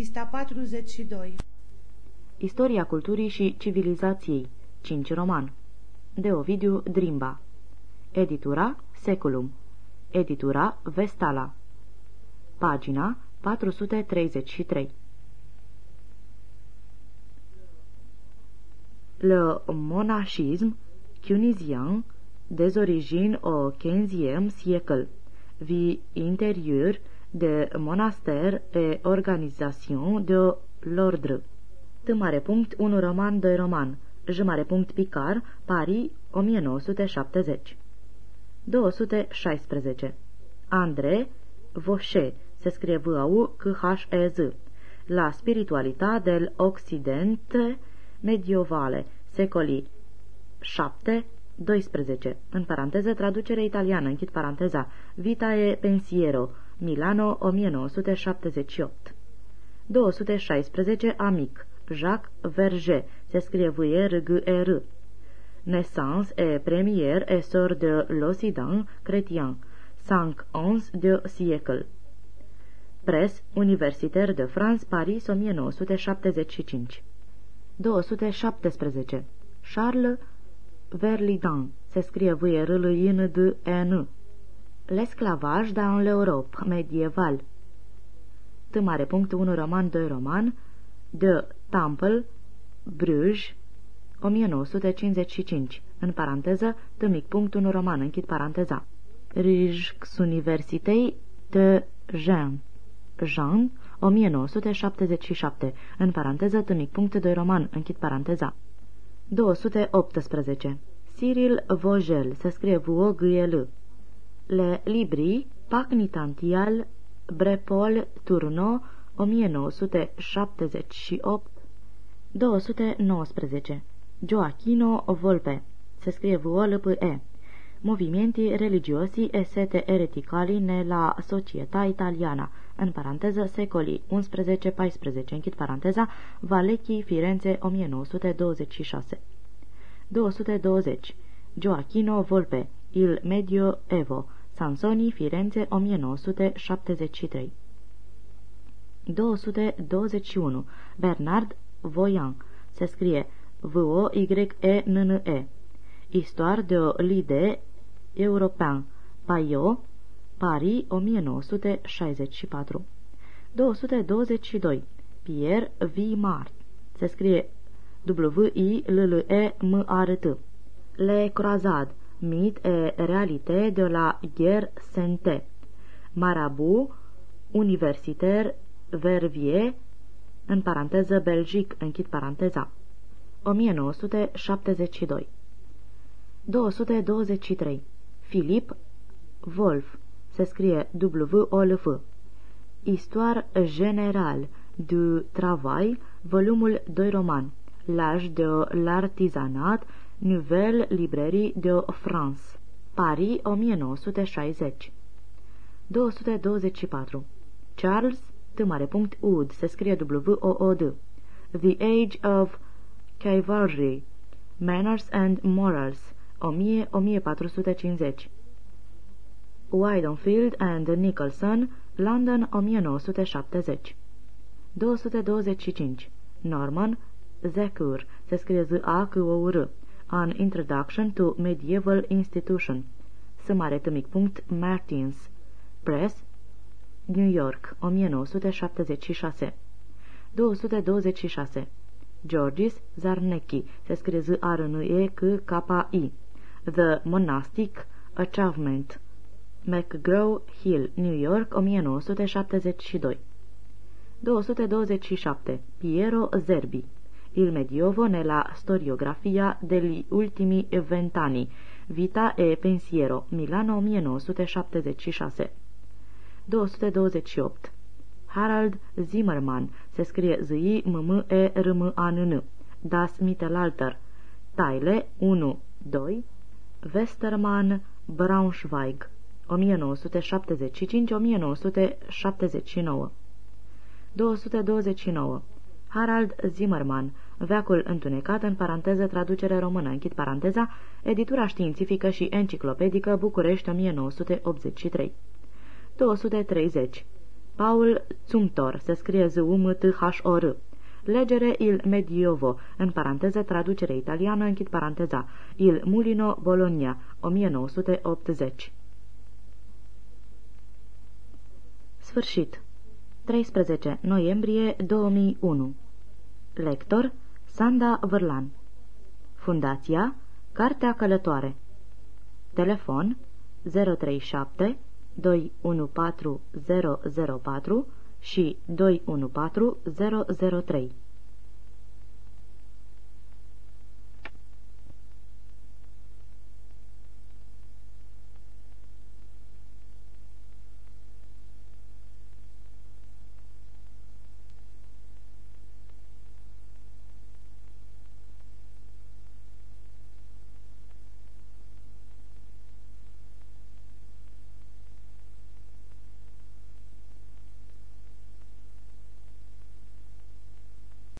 Pista 42 Istoria culturii și civilizației. 5 roman. De Ovidiu Drimba. Editura Seculum. Editura Vestala. Pagina 433 Le monachisme tunisien des origines au XVe siècle. Vie intérieure de monastère et organisation de l'ordre. T mare punct 1 roman 2 roman. J mare punct Picar, Paris, 1970. 216. André Vaucher, se scrie v a u c h e z La spiritualitatea del Occidente medievale, secolii 7 12. În paranteză, traducere italiană, închid paranteza. Vitae Pensiero, Milano, 1978. 216. Amic. Jacques Verger. Se scrie v e r g e r Naissance et première essor de l'Occident chrétien. 5-11 de siècle. Pres Universitaire de France, Paris, 1975. 217. Charles Verlidan. Se scrie v e r l i n d e n L'esclavage dans l'Europe medieval. T mare punct 1 roman 2 roman de Temple Bruges 1955 în paranteză T mic punct 1 roman închid paranteza. Rijks Universitei de Jean. Jean 1977 în paranteză T mic punct 2 roman închid paranteza. 218 Cyril Vogel se scrie v o g e l le Libri, Pacnitantial, Brepol, Turno, 1978, 219. Gioachino Volpe. Se scrive v o l p e Movimenti religiosi e sete ereticali nella società italiana, în paranteză secolii 11-14, închid paranteza, Valechi, Firenze, 1926. 220. Gioachino Volpe, Il Medio Evo, Sansoni, Firenze, 1973 221. Bernard Voyan. Se scrie V-O-Y-E-N-N-E. Histoire de l'idée european. Payot, Paris, 1964. 222. Pierre Vimart. Se scrie W-I-L-L-E-M-A-R-T. Le Croisades mit e realité de la guerre sainte. Marabu, universitaire, Verviers, în paranteză Belgic, închid paranteza. 1972 223. Filip Wolf, se scrie W-O-L-F. Histoire générale du travail, volumul 2 roman. L'âge de l'artisanat, Nouvelle Librairie de France, Paris 1960 224 Charles T. Wood se scrie W-O-O-D The Age of Cavalry Manners and Morals 1000-1450 Widenfield and Nicholson London 1970 225 Norman Zakur se scrie Z-A-C-O-R An Introduction to Medieval Institution. punct Martins. Press. New York, 1976. 226. Georgis Zarnecki. Se scrie z r n e c k i The Monastic Achievement. McGraw Hill, New York, 1972. 227. Piero Zerbi il Mediovo nella storiografia degli ultimi vent'anni, Vita e pensiero, Milano 1976. 228. Harald Zimmermann, se scrie z i m m e r m a n n Das Mittelalter, Taile 1, 2, Westermann, Braunschweig, 1975-1979. 229. Harald Zimmermann, Veacul întunecat, în paranteză traducere română, închid paranteza, editura științifică și enciclopedică, București 1983. 230. Paul Zumthor, se scrie z u m t h o r Legere il Mediovo, în paranteză traducere italiană, închid paranteza, il Mulino Bologna, 1980. Sfârșit. 13 noiembrie 2001 Lector Sanda Vârlan. Fundația Cartea Călătoare. Telefon 037 214 004 și 214 003